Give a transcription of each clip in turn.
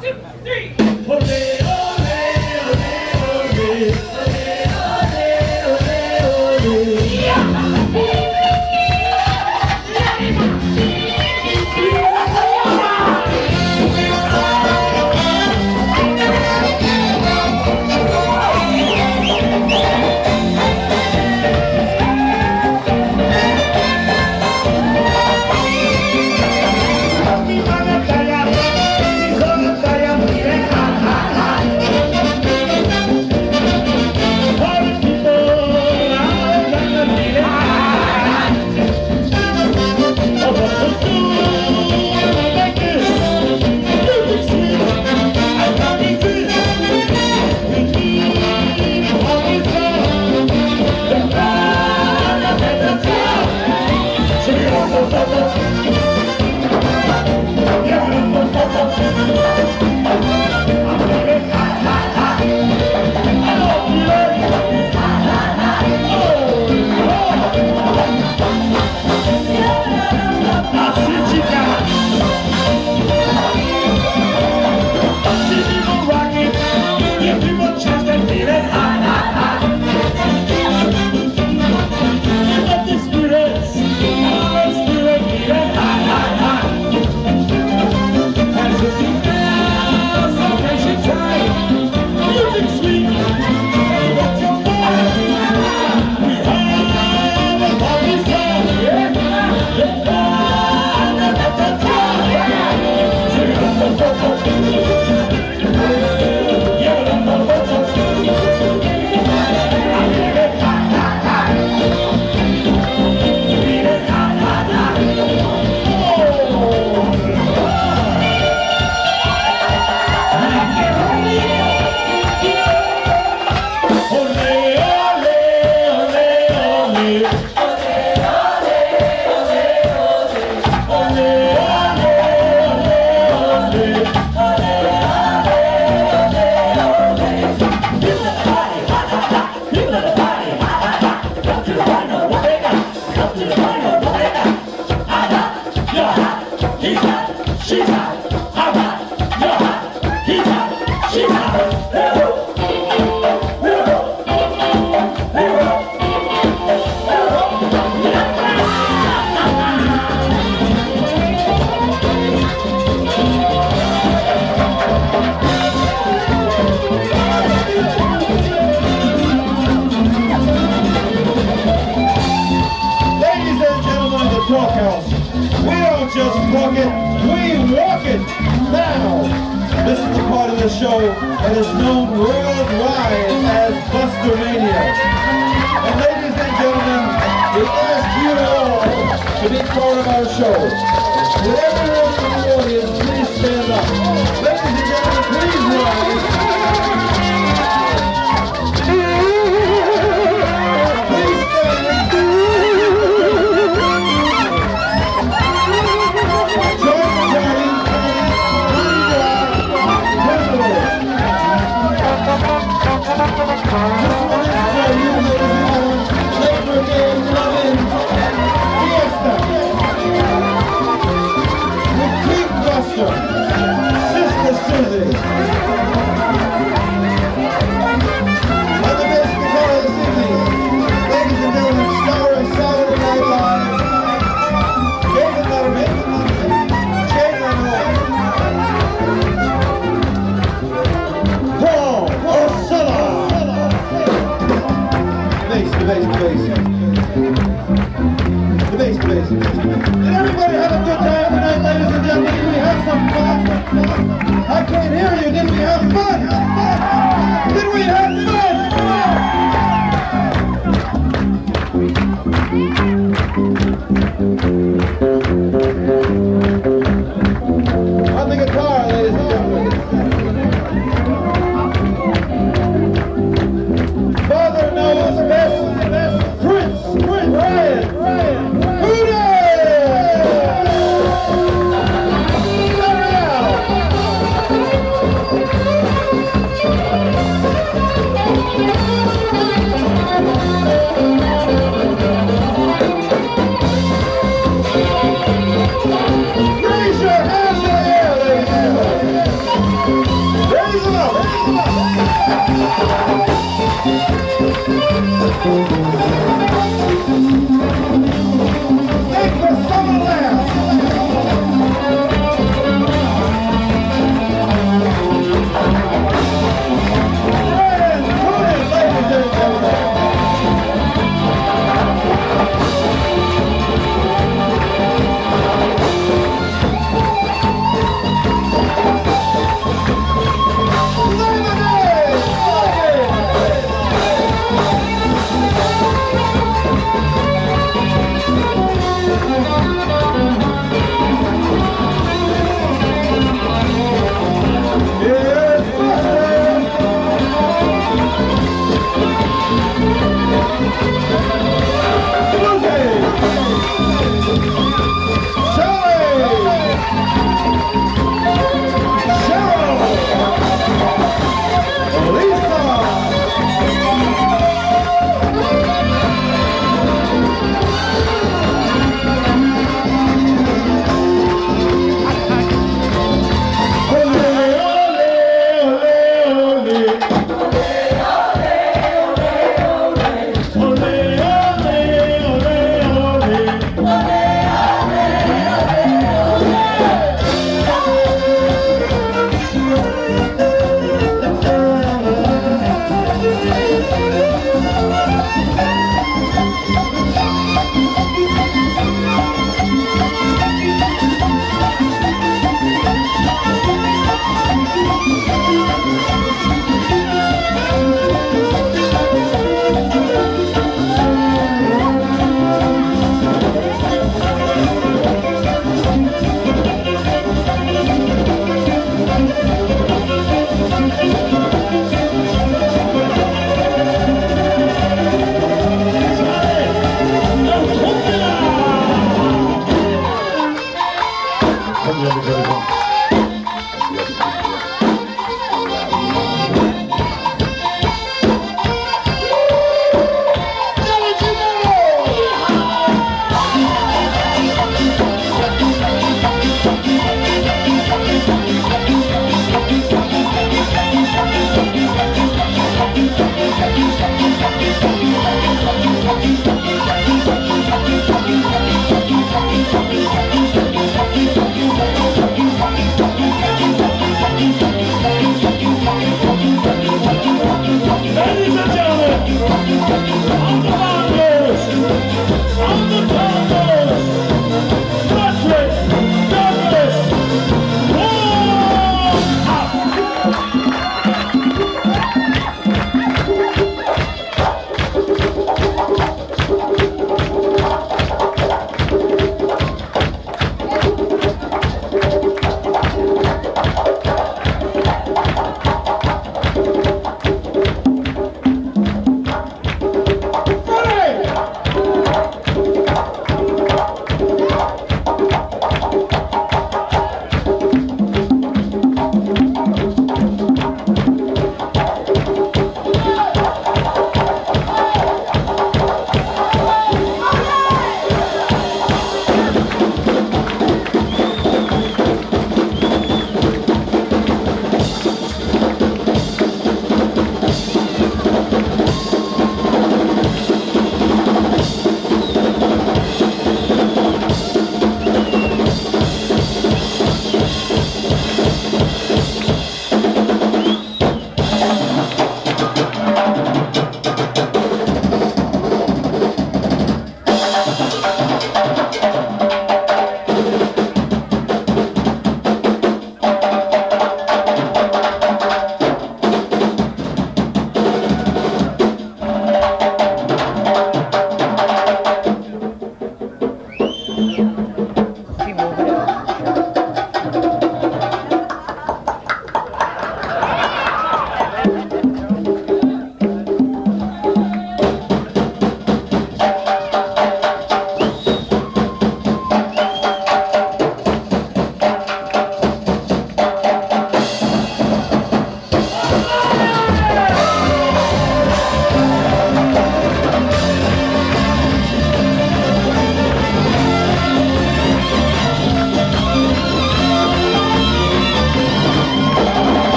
two, three. and is known worldwide as Bustermania. And ladies and gentlemen, we ask you all to be part of our show. Would everyone in the audience please stand up? Ladies and gentlemen, please rise. Obrigado, Belo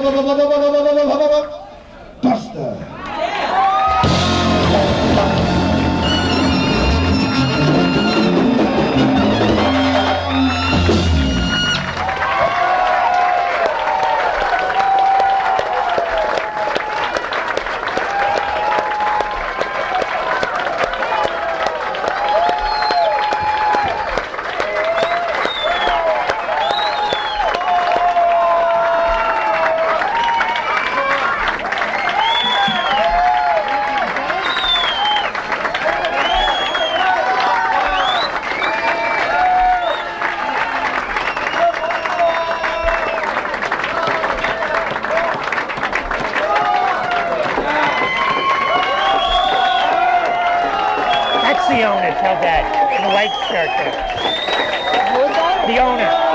bla, bla, bla. The owner.